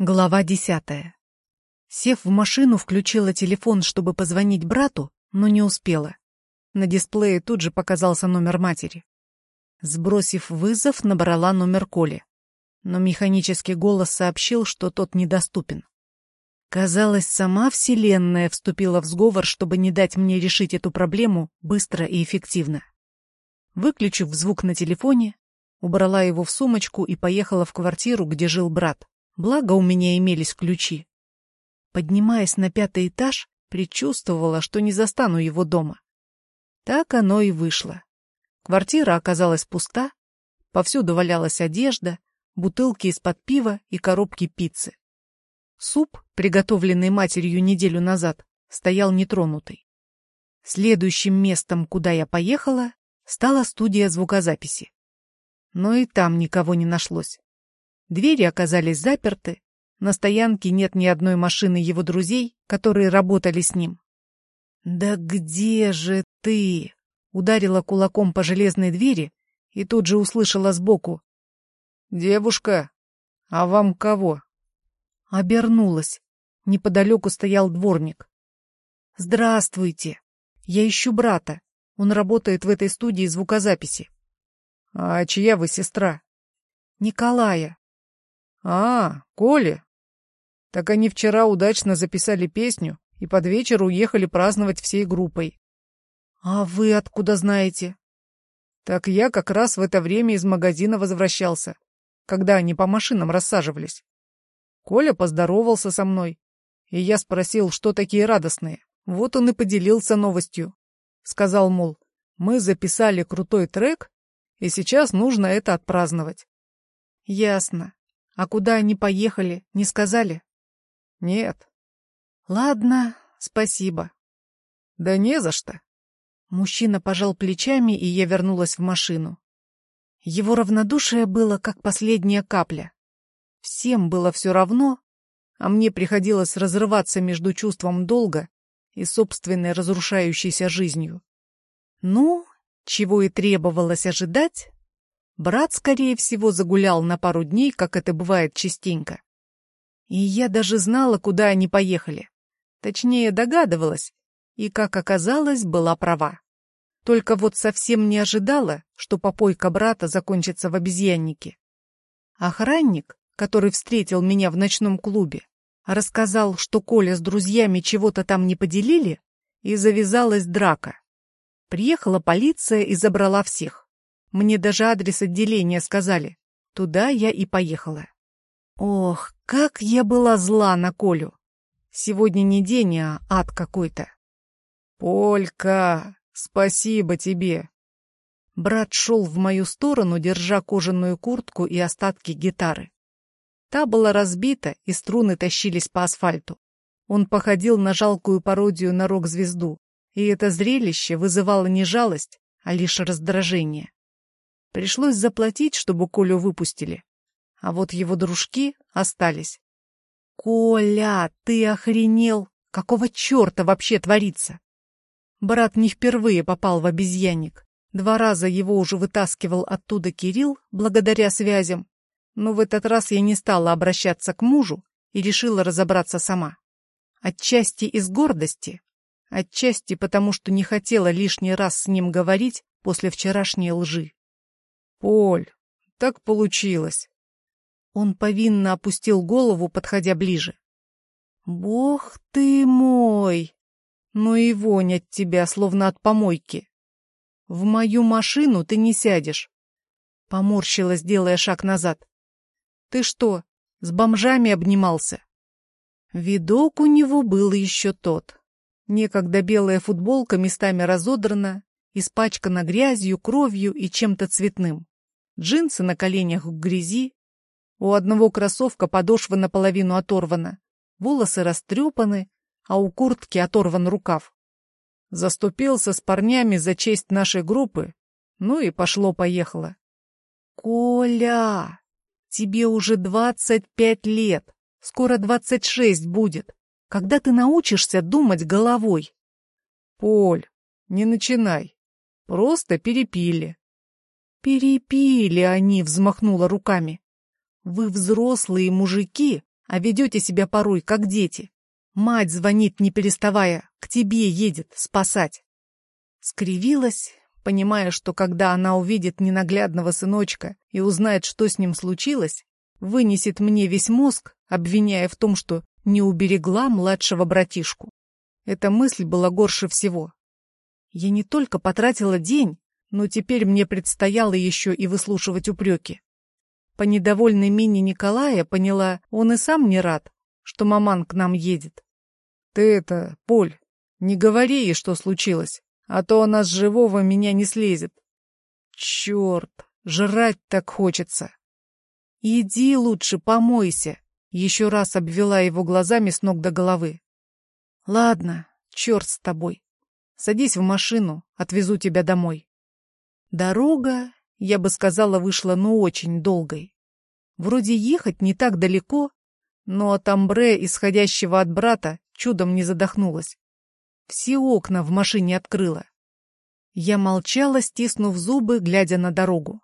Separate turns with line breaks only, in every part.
Глава десятая. Сев в машину, включила телефон, чтобы позвонить брату, но не успела. На дисплее тут же показался номер матери. Сбросив вызов, набрала номер Коли. Но механический голос сообщил, что тот недоступен. Казалось, сама Вселенная вступила в сговор, чтобы не дать мне решить эту проблему быстро и эффективно. Выключив звук на телефоне, убрала его в сумочку и поехала в квартиру, где жил брат. Благо у меня имелись ключи. Поднимаясь на пятый этаж, предчувствовала, что не застану его дома. Так оно и вышло. Квартира оказалась пуста, повсюду валялась одежда, бутылки из-под пива и коробки пиццы. Суп, приготовленный матерью неделю назад, стоял нетронутый. Следующим местом, куда я поехала, стала студия звукозаписи. Но и там никого не нашлось. Двери оказались заперты, на стоянке нет ни одной машины его друзей, которые работали с ним. «Да где же ты?» — ударила кулаком по железной двери и тут же услышала сбоку. «Девушка, а вам кого?» Обернулась. Неподалеку стоял дворник. «Здравствуйте. Я ищу брата. Он работает в этой студии звукозаписи». «А чья вы сестра?» «Николая. А, Коля. Так они вчера удачно записали песню и под вечер уехали праздновать всей группой. А вы откуда знаете? Так я как раз в это время из магазина возвращался, когда они по машинам рассаживались. Коля поздоровался со мной, и я спросил, что такие радостные. Вот он и поделился новостью. Сказал, мол, мы записали крутой трек, и сейчас нужно это отпраздновать. Ясно. А куда они поехали, не сказали? Нет. Ладно, спасибо. Да не за что. Мужчина пожал плечами, и я вернулась в машину. Его равнодушие было как последняя капля. Всем было все равно, а мне приходилось разрываться между чувством долга и собственной разрушающейся жизнью. Ну, чего и требовалось ожидать, Брат, скорее всего, загулял на пару дней, как это бывает частенько. И я даже знала, куда они поехали. Точнее, догадывалась, и, как оказалось, была права. Только вот совсем не ожидала, что попойка брата закончится в обезьяннике. Охранник, который встретил меня в ночном клубе, рассказал, что Коля с друзьями чего-то там не поделили, и завязалась драка. Приехала полиция и забрала всех. Мне даже адрес отделения сказали. Туда я и поехала. Ох, как я была зла на Колю. Сегодня не день, а ад какой-то. Полька, спасибо тебе. Брат шел в мою сторону, держа кожаную куртку и остатки гитары. Та была разбита, и струны тащились по асфальту. Он походил на жалкую пародию на рок-звезду, и это зрелище вызывало не жалость, а лишь раздражение. Пришлось заплатить, чтобы Колю выпустили. А вот его дружки остались. «Коля, ты охренел! Какого черта вообще творится?» Брат не впервые попал в обезьянник. Два раза его уже вытаскивал оттуда Кирилл, благодаря связям. Но в этот раз я не стала обращаться к мужу и решила разобраться сама. Отчасти из гордости, отчасти потому, что не хотела лишний раз с ним говорить после вчерашней лжи. Поль, так получилось. Он повинно опустил голову, подходя ближе. Бог ты мой! Ну и вонь от тебя, словно от помойки. В мою машину ты не сядешь. Поморщилась, делая шаг назад. Ты что, с бомжами обнимался? Видок у него был еще тот. Некогда белая футболка местами разодрана, испачкана грязью, кровью и чем-то цветным джинсы на коленях в грязи, у одного кроссовка подошва наполовину оторвана, волосы растрепаны, а у куртки оторван рукав. Заступился с парнями за честь нашей группы, ну и пошло-поехало. «Коля, тебе уже двадцать пять лет, скоро двадцать шесть будет. Когда ты научишься думать головой?» «Поль, не начинай. Просто перепили. «Перепили они!» — взмахнула руками. «Вы взрослые мужики, А ведете себя порой, как дети. Мать звонит, не переставая, к тебе едет спасать. Скривилась, понимая, что когда она увидит ненаглядного сыночка и узнает, что с ним случилось, вынесет мне весь мозг, обвиняя в том, что не уберегла младшего братишку. Эта мысль была горше всего. Я не только потратила день, но теперь мне предстояло еще и выслушивать упреки. По недовольной мине Николая поняла, он и сам не рад, что маман к нам едет. «Ты это, Поль, не говори ей, что случилось, а то она с живого меня не слезет. Черт, жрать так хочется!» «Иди лучше, помойся!» Еще раз обвела его глазами с ног до головы. «Ладно, черт с тобой. Садись в машину, отвезу тебя домой». Дорога, я бы сказала, вышла ну очень долгой. Вроде ехать не так далеко, но от амбре, исходящего от брата, чудом не задохнулась. Все окна в машине открыла. Я молчала, стиснув зубы, глядя на дорогу.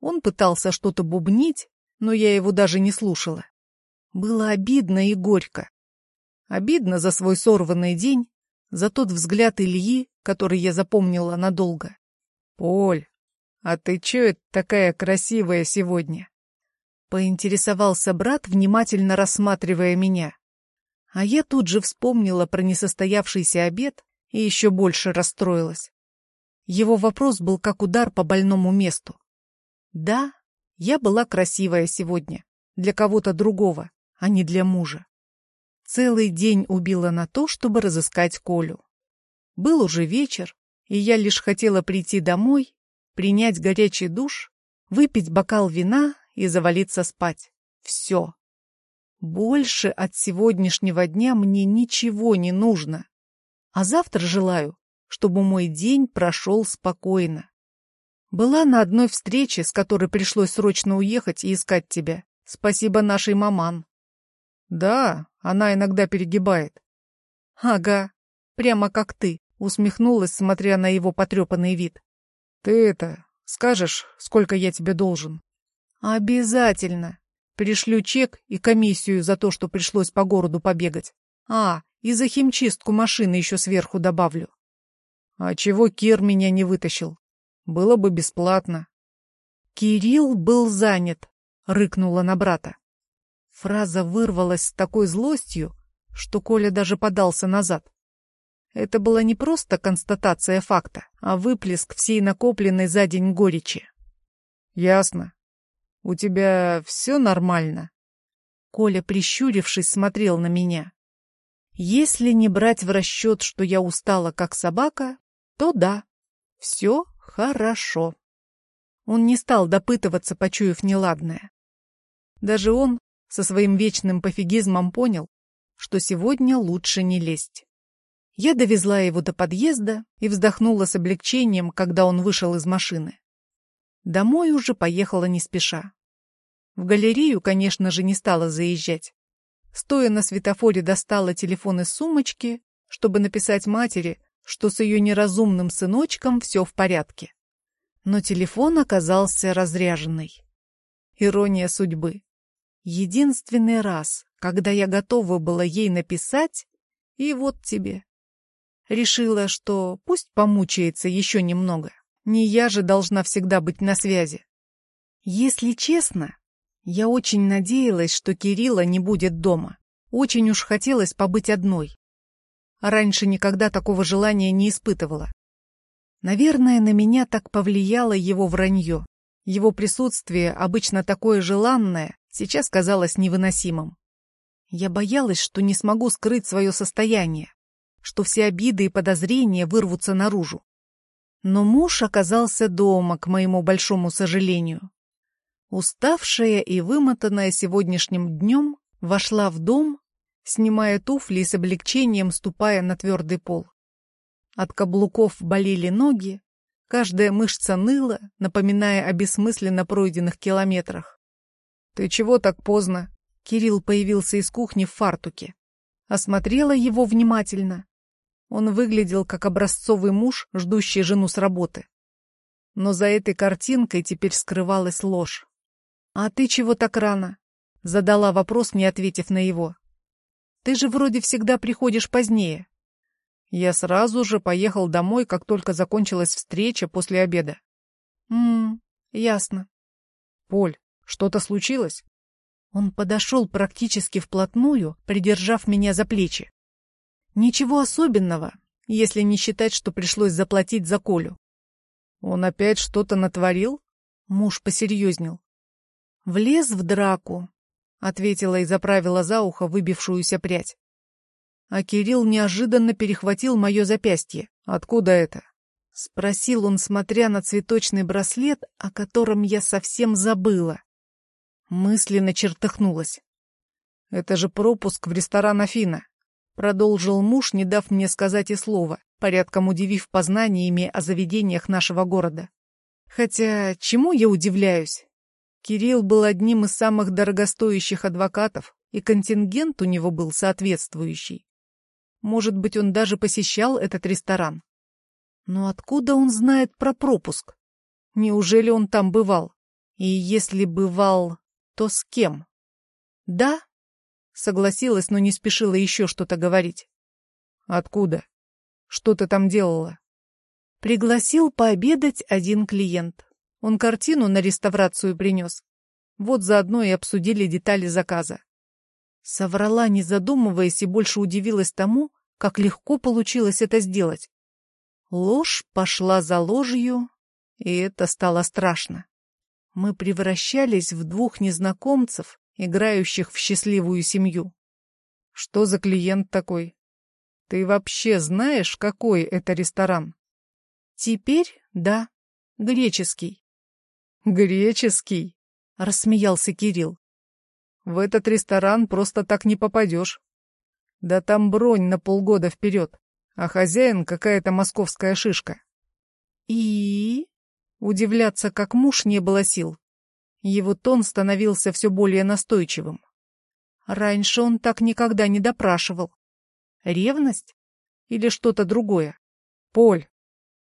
Он пытался что-то бубнить, но я его даже не слушала. Было обидно и горько. Обидно за свой сорванный день, за тот взгляд Ильи, который я запомнила надолго. «Поль, а ты чё это такая красивая сегодня?» Поинтересовался брат, внимательно рассматривая меня. А я тут же вспомнила про несостоявшийся обед и еще больше расстроилась. Его вопрос был как удар по больному месту. Да, я была красивая сегодня, для кого-то другого, а не для мужа. Целый день убила на то, чтобы разыскать Колю. Был уже вечер, и я лишь хотела прийти домой, принять горячий душ, выпить бокал вина и завалиться спать. Все. Больше от сегодняшнего дня мне ничего не нужно. А завтра желаю, чтобы мой день прошел спокойно. Была на одной встрече, с которой пришлось срочно уехать и искать тебя. Спасибо нашей маман. Да, она иногда перегибает. Ага, прямо как ты, усмехнулась, смотря на его потрепанный вид. Ты это, скажешь, сколько я тебе должен? Обязательно. Пришлю чек и комиссию за то, что пришлось по городу побегать. А, и за химчистку машины еще сверху добавлю. А чего Кир меня не вытащил? Было бы бесплатно. Кирилл был занят, рыкнула на брата. Фраза вырвалась с такой злостью, что Коля даже подался назад. Это была не просто констатация факта, а выплеск всей накопленной за день горечи. «Ясно. У тебя все нормально?» Коля, прищурившись, смотрел на меня. Если не брать в расчет, что я устала как собака, то да, все Хорошо. Он не стал допытываться, почуяв неладное. Даже он со своим вечным пофигизмом понял, что сегодня лучше не лезть. Я довезла его до подъезда и вздохнула с облегчением, когда он вышел из машины. Домой уже поехала не спеша. В галерею, конечно же, не стала заезжать. Стоя на светофоре, достала телефон из сумочки, чтобы написать матери, что с ее неразумным сыночком все в порядке. Но телефон оказался разряженный. Ирония судьбы. Единственный раз, когда я готова была ей написать, и вот тебе. Решила, что пусть помучается еще немного. Не я же должна всегда быть на связи. Если честно, я очень надеялась, что Кирилла не будет дома. Очень уж хотелось побыть одной. Раньше никогда такого желания не испытывала. Наверное, на меня так повлияло его вранье. Его присутствие, обычно такое желанное, сейчас казалось невыносимым. Я боялась, что не смогу скрыть свое состояние, что все обиды и подозрения вырвутся наружу. Но муж оказался дома, к моему большому сожалению. Уставшая и вымотанная сегодняшним днем, вошла в дом снимая туфли и с облегчением ступая на твердый пол. От каблуков болели ноги, каждая мышца ныла, напоминая о бессмысленно пройденных километрах. «Ты чего так поздно?» Кирилл появился из кухни в фартуке. Осмотрела его внимательно. Он выглядел как образцовый муж, ждущий жену с работы. Но за этой картинкой теперь скрывалась ложь. «А ты чего так рано?» Задала вопрос, не ответив на его. Ты же вроде всегда приходишь позднее. Я сразу же поехал домой, как только закончилась встреча после обеда. Ммм, ясно. Поль, что-то случилось? Он подошел практически вплотную, придержав меня за плечи. Ничего особенного, если не считать, что пришлось заплатить за Колю. Он опять что-то натворил? Муж посерьезнел. Влез в драку, ответила и заправила за ухо выбившуюся прядь. А Кирилл неожиданно перехватил мое запястье. Откуда это? Спросил он, смотря на цветочный браслет, о котором я совсем забыла. Мысленно чертыхнулась. Это же пропуск в ресторан Афина. Продолжил муж, не дав мне сказать и слова, порядком удивив познаниями о заведениях нашего города. Хотя, чему я удивляюсь? Кирилл был одним из самых дорогостоящих адвокатов, и контингент у него был соответствующий. Может быть, он даже посещал этот ресторан. Но откуда он знает про пропуск? Неужели он там бывал? И если бывал, то с кем? Да, Согласилась, но не спешила еще что-то говорить. «Откуда? Что ты там делала?» Пригласил пообедать один клиент. Он картину на реставрацию принес. Вот заодно и обсудили детали заказа. Соврала, не задумываясь, и больше удивилась тому, как легко получилось это сделать. Ложь пошла за ложью, и это стало страшно. Мы превращались в двух незнакомцев, играющих в счастливую семью. Что за клиент такой? Ты вообще знаешь, какой это ресторан? Теперь да, греческий. Греческий? Рассмеялся Кирилл. В этот ресторан просто так не попадешь. Да там бронь на полгода вперед, а хозяин какая-то московская шишка. И... Удивляться, как муж, не было сил. Его тон становился все более настойчивым. Раньше он так никогда не допрашивал. Ревность? Или что-то другое? Поль,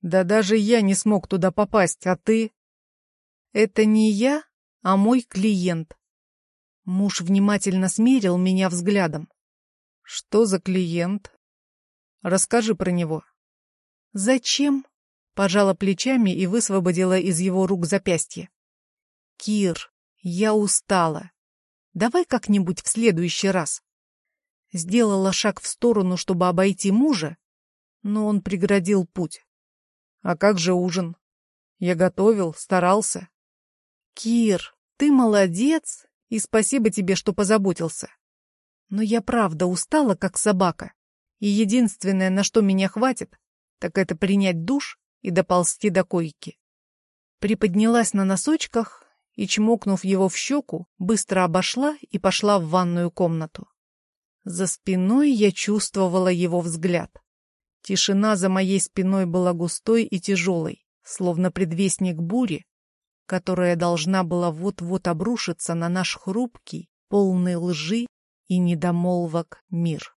да даже я не смог туда попасть, а ты... Это не я, а мой клиент. Муж внимательно смерил меня взглядом. Что за клиент? Расскажи про него. Зачем? Пожала плечами и высвободила из его рук запястье. Кир, я устала. Давай как-нибудь в следующий раз. Сделала шаг в сторону, чтобы обойти мужа, но он преградил путь. А как же ужин? Я готовил, старался. Кир, ты молодец, и спасибо тебе, что позаботился. Но я правда устала, как собака, и единственное, на что меня хватит, так это принять душ и доползти до койки. Приподнялась на носочках, и, чмокнув его в щеку, быстро обошла и пошла в ванную комнату. За спиной я чувствовала его взгляд. Тишина за моей спиной была густой и тяжелой, словно предвестник бури, которая должна была вот-вот обрушиться на наш хрупкий, полный лжи и недомолвок мир.